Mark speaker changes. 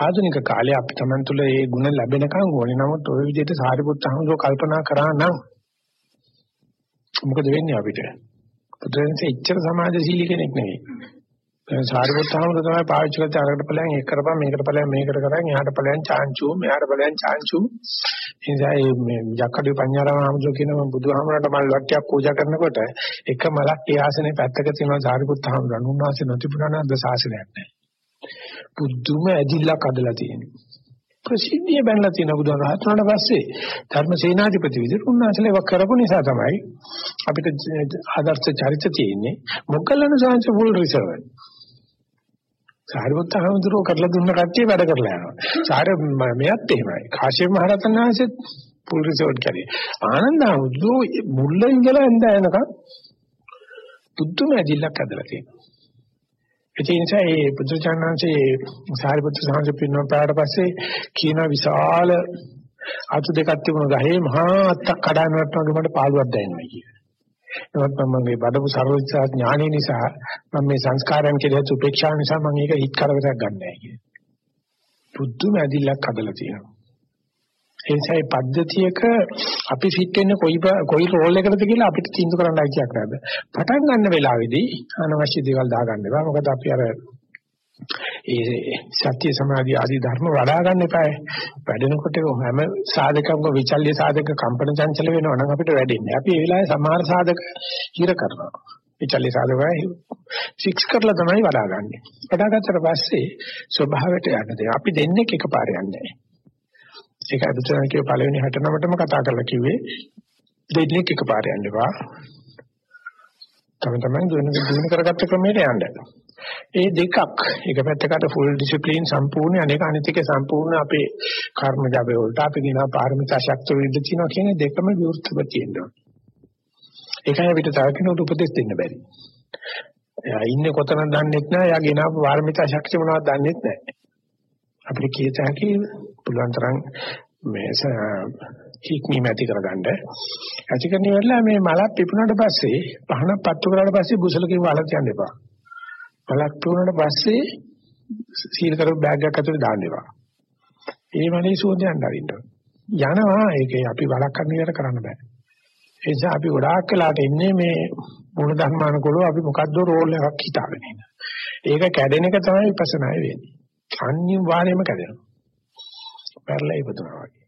Speaker 1: ආධුනික කාලේ අපි Taman තුල ඒ ಗುಣ ලැබෙනකන් ඕනේ. නමුත් ওই විදිහට සාරිපුත්ත හමුදෝ කල්පනා කරා නම් මොකද වෙන්නේ අපිට? පුදුරෙන්සේ ඉච්ඡර සමාජශීලී කෙනෙක් නෙවෙයි. සාරිපුත්ත හමුදෝ තමයි පාවිච්චි කරලා අරකට ඵලයන් එක කරපන් මේකට ඵලයන් මේකට කරන් එහාට ඵලයන් චාන්චු මෙහාට ඵලයන් චාන්චු. ඒ නිසා මේ යක්කඩි පඤ්ඤාරාම හමුදෝ කියන බුදුහාමරට මල් වට්ටියක් පූජා කරනකොට එක මලක් ඒ ආසනේ පැත්තක තියෙනවා සාරිපුත්ත හමුදෝ. උන්වහන්සේ නොතිබුණා නම් ද ශාසනයක් නැහැ. පුදුම ඇදිල්ලක් අදලා තියෙනවා. ප්‍රසිද්ධිය බැලලා තියෙන බුදුරහත් වුණාට පස්සේ ධර්ම සේනාධිපති විදිහට උන්වහන්සේලා ඒක කරපු නිසා තමයි අපිට ආදර්ශ චරිත තියෙන්නේ. මොකලන සාංශ ෆුල් රිසර්ව්. සාරිපුත්ත හඳුරෝ කරලා දුන්න කට්ටිය වැඩ කරලා යනවා. සාර මෙයත් එහෙමයි. කාශ්‍යප මහ රහතන් වහන්සේත් ෆුල් රිසර්ව් කරේ. ආනන්ද හඳුරෝ මුල්ල ඉඳලා එඳ එනකම් පුදුම ඇදිල්ලක් අදලා තියෙනවා. ඒ නිසා මේ බුදුචානන්සේ සාරිපුත්‍ර සාංශ පින්නන පාඩ පස්සේ කියන විශාල අතු දෙකක් තිබුණ ගහේ මහා අත්තක් කඩන වටනගේ මට පාළුවක් දැනෙනවා කියන. නමුත් මම මේ බඩපු සර්වඥා ඥානෙ නිසා මම මේ සංස්කාරයන් කෙරෙහි උපේක්ෂාව නිසා මම ඒක හිත් කරදරයක් ගන්න නැහැ කියන. බුද්ධ මැදිල්ලක් හදලා තියෙනවා. ඒ නිසා මේ පද්ධතියක අපි ෆිට වෙන්නේ කොයි කොයි රෝල් එකකටද කියලා අපිට තීන්දුව කරන්න අයිතියක් නැහැ. පටන් ගන්න වෙලාවේදී අනවශ්‍ය දේවල් දාගන්න එපා. මොකද අපි අර ඒ සත්‍ය සමාධි ආදී ධර්ම වඩා ගන්න එපා. වැඩෙනකොට හැම සාධකයක්ම විචල්්‍ය සාධක කම්පන චංචල වෙනවා නම් අපිට වැඩෙන්නේ. අපි ඒ වෙලාවේ සමහර සාධක හිර කරනවා. විචල්්‍ය සාධකයි ෆික්ස් කරලා තමයි වඩා ගන්නෙ. වඩා ගත්තට පස්සේ ස්වභාවයට යන්න අපි දෙන්නේ එකපාර යන්නේ නැහැ. ඒකයි බුදුන් කියේ පළවෙනි 69ටම කතා කරලා කිව්වේ දෙන්නේ එකපාර යන්න එපා. තම තමයි දුන දුන කරගත්ත ක්‍රමයට යන්න. ඒ දෙකක් එක පැත්තකට ෆුල් ඩිසිප්ලින් සම්පූර්ණ අනේක අනිත් එක සම්පූර්ණ අපේ කර්ම ජබේ වලට අපි කියන පාරමිතා ශක්තිය විද්ද තියෙනවා කියන දෙකම විවෘතව තියෙනවා. ඒකයි අපිට තව කෙනෙකුට උපදෙස් දෙන්න බැරි. එයා ඉන්නේ කොතනද දන්නෙත් නැහැ. එයා ගෙනාවු පාරමිතා ශක්තිය මොනවද දන්නෙත් නැහැ. අපිට කීත හැකි පුළුවන් තරම් මේ හික්මීම ඇති කරගන්න. ඇති කරන ඉවරලා මේ මලක් පිපුණාට පස්සේ පහනක් පත්තු කරාට පස්සේ බුසලකින් වලක් යන්න එපා. මලක් පිපුණාට පස්සේ සීල් කරපු බෑග් එකක් ඇතුලේ දාන්න එපා. ඒ වනේ සුවඳ යන්න යනවා ඒකේ අපි වලක් කරන ඉවර කරන්න බෑ. ඒ නිසා අපි ගොඩාක් වෙලාට ඉන්නේ මේ මොන ධර්මානුකූලව අපි මොකද්ද රෝල් එකක් හිතාගෙන ඉන්න. ඒක කැඩෙන එක තමයි විපස්සනාය වෙන්නේ. අනිවාර්යයෙන්ම කැඩෙනවා. elkaar leven te raken.